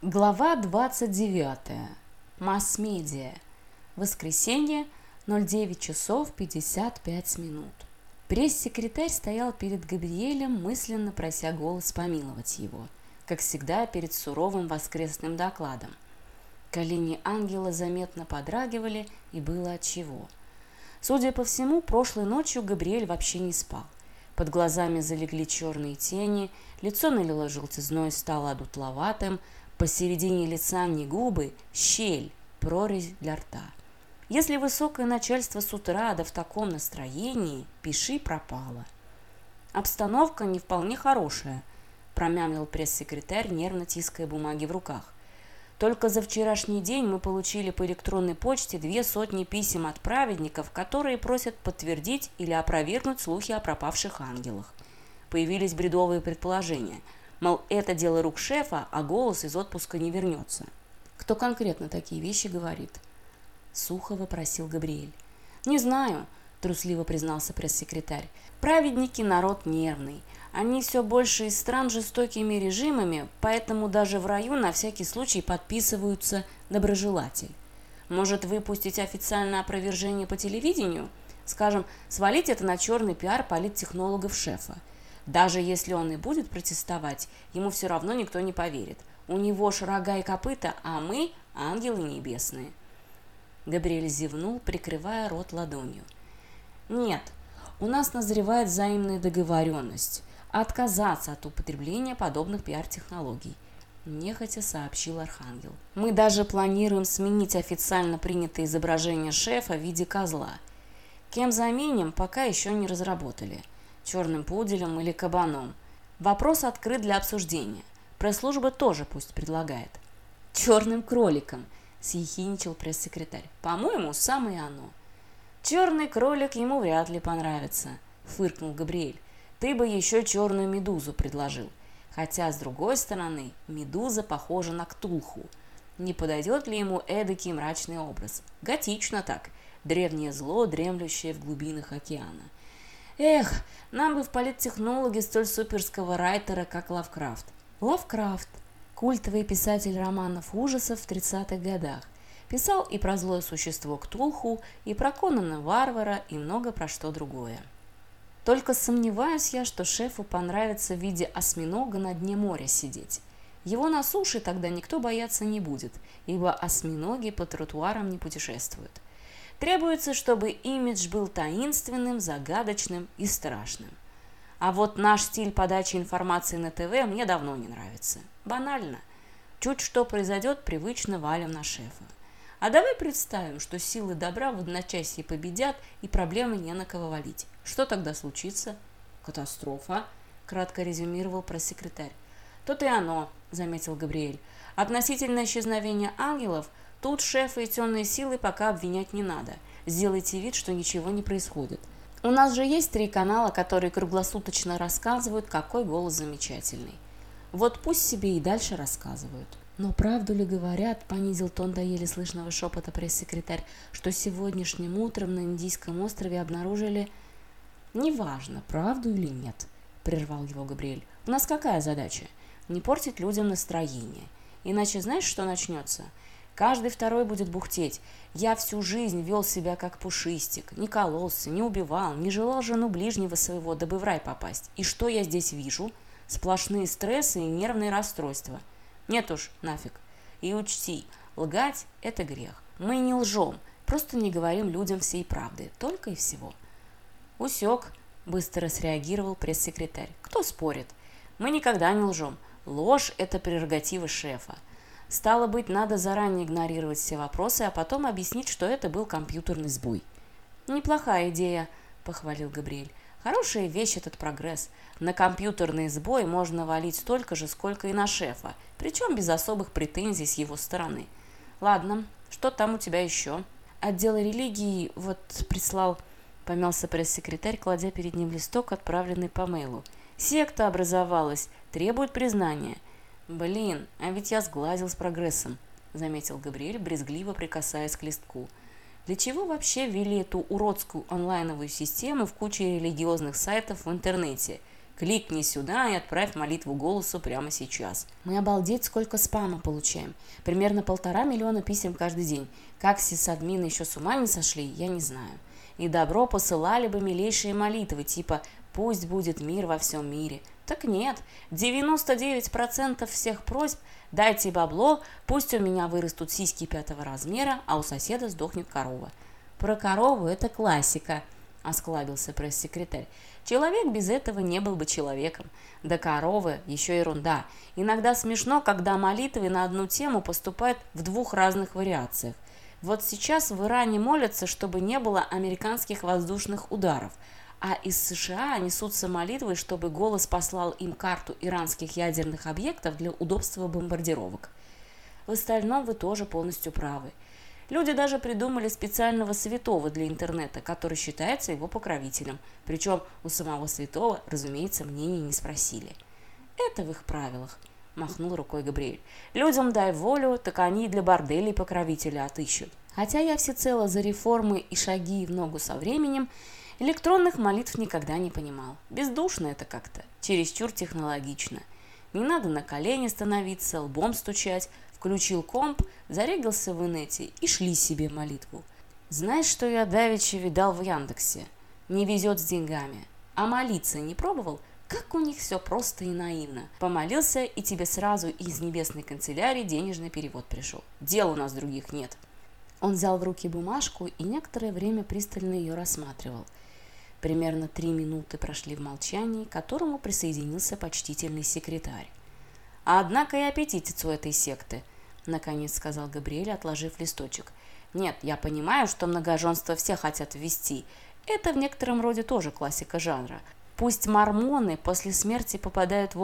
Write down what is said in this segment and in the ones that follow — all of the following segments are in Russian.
Глава 29. Масс-медиа. Воскресенье, 09 часов 55 минут. Пресс-секретарь стоял перед Габриэлем, мысленно прося голос помиловать его, как всегда перед суровым воскресным докладом. Колени ангела заметно подрагивали, и было от чего. Судя по всему, прошлой ночью Габриэль вообще не спал. Под глазами залегли черные тени, лицо налило желтизной и стало одутловатым, посередине лица мне губы, щель, прорезь для рта. Если высокое начальство с утра да в таком настроении, пиши пропало. Обстановка не вполне хорошая, промямлил пресс-секретарь, нервно тиская бумаги в руках. Только за вчерашний день мы получили по электронной почте две сотни писем от праведников, которые просят подтвердить или опровергнуть слухи о пропавших ангелах. Появились бредовые предположения – Мол, это дело рук шефа, а голос из отпуска не вернется. Кто конкретно такие вещи говорит? Сухо вопросил Габриэль. Не знаю, трусливо признался пресс-секретарь. Праведники народ нервный. Они все больше из стран жестокими режимами, поэтому даже в раю на всякий случай подписываются доброжелатель. Может выпустить официальное опровержение по телевидению? Скажем, свалить это на черный пиар политтехнологов шефа. даже если он и будет протестовать, ему все равно никто не поверит. У него ж рога и копыта, а мы – ангелы небесные». Габриэль зевнул, прикрывая рот ладонью. «Нет, у нас назревает взаимная договоренность отказаться от употребления подобных пиар-технологий», – нехотя сообщил Архангел. «Мы даже планируем сменить официально принятое изображение шефа в виде козла. Кем заменим, пока еще не разработали» черным пуделем или кабаном. Вопрос открыт для обсуждения. Пресс-служба тоже пусть предлагает. «Черным кроликом», – съехиничал пресс-секретарь. «По-моему, самое оно». «Черный кролик ему вряд ли понравится», – фыркнул Габриэль. «Ты бы еще черную медузу предложил. Хотя, с другой стороны, медуза похожа на ктулху. Не подойдет ли ему эдакий мрачный образ? Готично так. Древнее зло, дремлющее в глубинах океана. Эх, нам бы в политтехнологи столь суперского райтера, как Лавкрафт. Лавкрафт – культовый писатель романов ужасов в 30-х годах. Писал и про злое существо Ктулху, и про Конана Варвара, и много про что другое. Только сомневаюсь я, что шефу понравится в виде осьминога на дне моря сидеть. Его на суше тогда никто бояться не будет, ибо осьминоги по тротуарам не путешествуют требуется, чтобы имидж был таинственным, загадочным и страшным. А вот наш стиль подачи информации на ТВ мне давно не нравится. Банально. Чуть что произойдет, привычно валим на шефа. А давай представим, что силы добра в одночасье победят и проблемы не на кого валить. Что тогда случится? Катастрофа, кратко резюмировал пресс-секретарь. Тут и оно, заметил Габриэль. Относительно исчезновения ангелов – Тут шефы и темные силы пока обвинять не надо. Сделайте вид, что ничего не происходит. У нас же есть три канала, которые круглосуточно рассказывают, какой голос замечательный. Вот пусть себе и дальше рассказывают. Но правду ли говорят, понизил тон до еле слышного шепота пресс-секретарь, что сегодняшним утром на Индийском острове обнаружили... «Неважно, правду или нет», — прервал его Габриэль. «У нас какая задача? Не портить людям настроение. Иначе знаешь, что начнется?» Каждый второй будет бухтеть. Я всю жизнь вел себя как пушистик, не кололся, не убивал, не желал жену ближнего своего, дабы в рай попасть. И что я здесь вижу? Сплошные стрессы и нервные расстройства. Нет уж, нафиг. И учти, лгать – это грех. Мы не лжем, просто не говорим людям всей правды, только и всего. Усек, быстро среагировал пресс-секретарь. Кто спорит? Мы никогда стало быть, надо заранее игнорировать все вопросы, а потом объяснить, что это был компьютерный сбой. «Неплохая идея», – похвалил Габриэль. «Хорошая вещь этот прогресс. На компьютерный сбой можно валить столько же, сколько и на шефа, причем без особых претензий с его стороны. Ладно, что там у тебя еще?» Отдел религии вот прислал, помялся пресс-секретарь, кладя перед ним листок, отправленный по мейлу. «Секта образовалась, требует признания». «Блин, а ведь я сглазил с прогрессом», – заметил Габриэль, брезгливо прикасаясь к листку. «Для чего вообще ввели эту уродскую онлайновую систему в куче религиозных сайтов в интернете? Кликни сюда и отправь молитву голосу прямо сейчас. Мы обалдеть, сколько спама получаем. Примерно полтора миллиона писем каждый день. Как сисадмины еще с ума не сошли, я не знаю. И добро посылали бы милейшие молитвы, типа «Пусть будет мир во всем мире». Так нет, 99% всех просьб «дайте бабло, пусть у меня вырастут сиськи пятого размера, а у соседа сдохнет корова». Про корову это классика –— осклабился пресс-секретарь. «Человек без этого не был бы человеком. Да коровы — еще ерунда. Иногда смешно, когда молитвы на одну тему поступают в двух разных вариациях. Вот сейчас в Иране молятся, чтобы не было американских воздушных ударов — а из США несутся молитвы, чтобы голос послал им карту иранских ядерных объектов для удобства бомбардировок. В остальном вы тоже полностью правы – Люди даже придумали специального святого для интернета, который считается его покровителем. Причем у самого святого, разумеется, мнения не спросили. Это в их правилах, махнул рукой Габриэль. Людям дай волю, так они и для Электронных молитв никогда не понимал. Бездушно это как-то, чересчур технологично. Не надо на колени становиться, лбом стучать. Включил комп, зарегался в инете и шли себе молитву. Знаешь, что я давеча видал в Яндексе? Не везет с деньгами. А молиться не пробовал? Как у них все просто и наивно. Помолился, и тебе сразу из небесной канцелярии денежный перевод пришел. Дел у нас других нет. Он взял в руки бумажку и некоторое время пристально ее рассматривал – Примерно три минуты прошли в молчании, к которому присоединился почтительный секретарь. А однако и аппетитец у этой секты, наконец сказал Габриэль, отложив листочек. Нет, я понимаю, что многоженство все хотят ввести. Это в некотором роде тоже классика жанра. Пусть мормоны после смерти попадают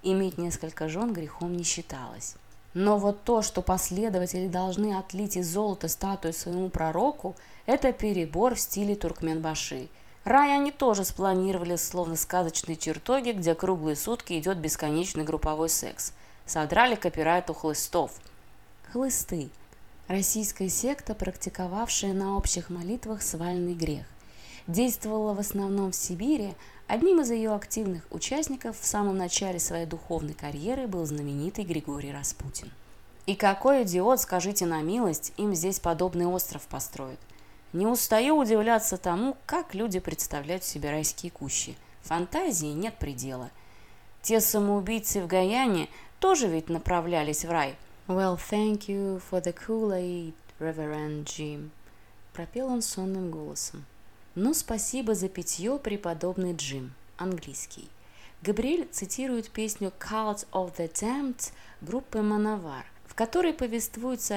вовсе не туда, куда они ожидают попасть. Мормоны – религиозная секта в США, практикующая многоженство, или, по крайней мере, практиковавшая. Иметь несколько жен грехом не считалось. Но вот то, что последователи должны отлить из золота статую своему пророку, это перебор в стиле туркменбаши. Рай они тоже спланировали словно сказочные чертоги, где круглые сутки идет бесконечный групповой секс. Содрали копирайт у хлыстов. Хлысты. Российская секта, практиковавшая на общих молитвах свальный грех. Действовала в основном в Сибири, Одним из ее активных участников в самом начале своей духовной карьеры был знаменитый Григорий Распутин. И какой идиот, скажите на милость, им здесь подобный остров построит. Не устаю удивляться тому, как люди представляют себе райские кущи. Фантазии нет предела. Те самоубийцы в Гаяне тоже ведь направлялись в рай. «Well, thank you for the Kool-Aid, Reverend Jim», — пропел он сонным голосом. «Ну, спасибо за питье, преподобный Джим». Английский. Габриэль цитирует песню «Cult of the Damned» группы «Мановар», в которой повествуется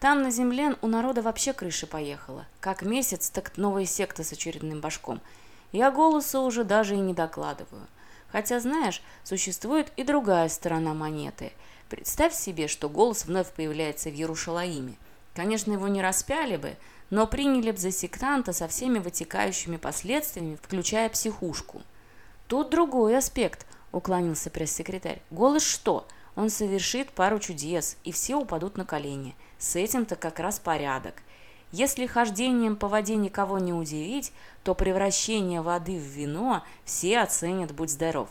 о гибели 900 человек из секты народных храм пастора Джонса, выпивших растворенный во фруктовом напитке яд, добровольно или по принуждению. «Отказать в регистрации?» – скучно сказал пресс-секретарь. «Естественно», – развел руками Габриэль. «Еще бы разрешать такую лажу. Там на земле у народа вообще крыша поехала. Как месяц, так новая секта с очередным башком. Я голоса уже даже и не докладываю. Хотя, знаешь, существует и другая сторона монеты. Представь себе, что голос вновь появляется в Ярушалаиме. Конечно, его не распяли бы, но приняли бы за сектанта со всеми вытекающими последствиями, включая психушку. Тут другой аспект, уклонился пресс-секретарь. Голос что? Он совершит пару чудес, и все упадут на колени – с этим-то как раз порядок. Если хождением по воде никого не удивить, то превращение воды в вино все оценят «Будь здоров».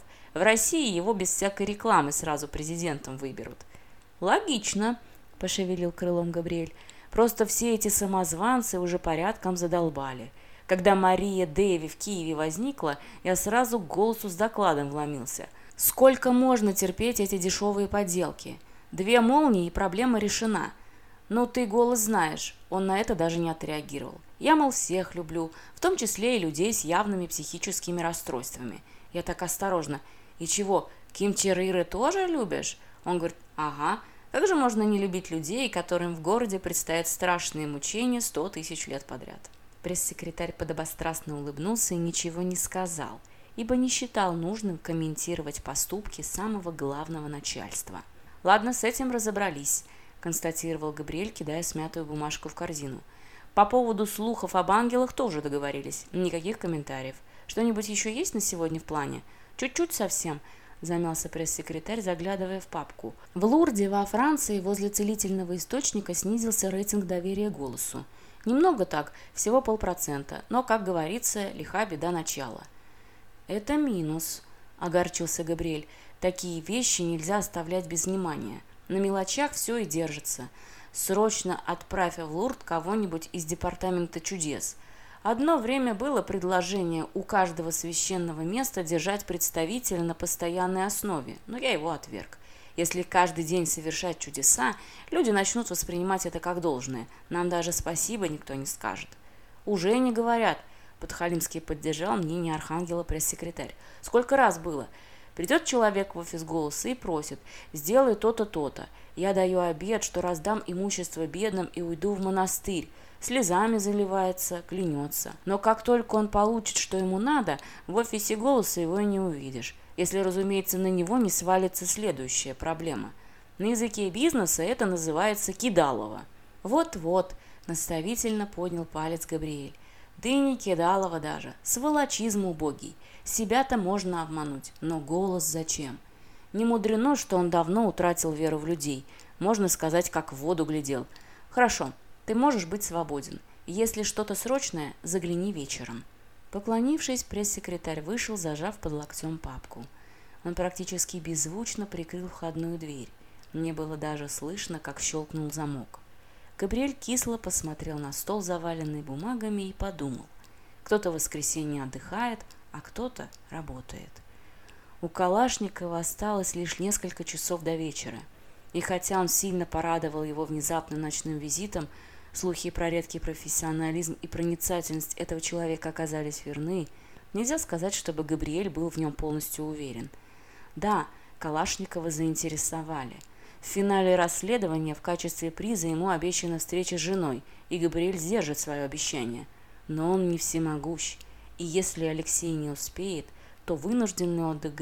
В России его без всякой рекламы сразу президентом выберут. «Логично», – пошевелил крылом Габриэль. «Просто все эти самозванцы уже порядком задолбали. Когда Мария Дэви в Киеве возникла, я сразу к голосу с докладом вломился. Сколько можно терпеть эти дешевые подделки? Две молнии и проблема решена. «Ну, ты голос знаешь». Он на это даже не отреагировал. «Я, мол, всех люблю, в том числе и людей с явными психическими расстройствами». Я так осторожно. «И чего, Ким Чер тоже любишь?» Он говорит, «Ага». Как же можно не любить людей, которым в городе предстоят страшные мучения сто тысяч лет подряд? Пресс-секретарь подобострастно улыбнулся и ничего не сказал. ибо не считал нужным комментировать поступки самого главного начальства. «Ладно, с этим разобрались», – констатировал Габриэль, кидая смятую бумажку в корзину. «По поводу слухов об ангелах тоже договорились. Никаких комментариев. Что-нибудь еще есть на сегодня в плане? Чуть-чуть совсем», – замялся пресс-секретарь, заглядывая в папку. В Лурде, во Франции, возле целительного источника снизился рейтинг доверия голосу. Немного так, всего полпроцента, но, как говорится, лиха беда начала. «Это минус», – огорчился Габриэль. «Такие вещи нельзя оставлять без внимания. На мелочах все и держится. Срочно отправь в Лурд кого-нибудь из департамента чудес. Одно время было предложение у каждого священного места держать представителя на постоянной основе, но я его отверг. Если каждый день совершать чудеса, люди начнут воспринимать это как должное. Нам даже спасибо никто не скажет. Уже не говорят. Подхалимский поддержал мнение Архангела пресс-секретарь. Сколько раз было? Придет человек в офис голоса и просит «Сделай то-то, то-то. Я даю обед, что раздам имущество бедным и уйду в монастырь». Слезами заливается, клянется. Но как только он получит, что ему надо, в офисе голоса его и не увидишь. Если, разумеется, на него не свалится следующая проблема. На языке бизнеса это называется кидалово. «Вот-вот», – наставительно поднял палец Габриэль. Да и не кидалово даже, сволочизм убогий. Себя-то можно обмануть, но голос зачем? Не мудрено, что он давно утратил веру в людей. Можно сказать, как в воду глядел. Хорошо, ты можешь быть свободен. Если что-то срочное, загляни вечером. Поклонившись, пресс-секретарь вышел, зажав под локтем папку. Он практически беззвучно прикрыл входную дверь. Мне было даже слышно, как щелкнул замок. Габриэль кисло посмотрел на стол, заваленный бумагами, и подумал. Кто-то в воскресенье отдыхает, а кто-то работает. У Калашникова осталось лишь несколько часов до вечера. И хотя он сильно порадовал его внезапным ночным визитом, слухи про редкий профессионализм и проницательность этого человека оказались верны, нельзя сказать, чтобы Габриэль был в нем полностью уверен. Да, Калашникова заинтересовали – В финале расследования в качестве приза ему обещана встреча с женой, и Габриэль сдержит свое обещание. Но он не всемогущ, и если Алексей не успеет, то вынужденный отдых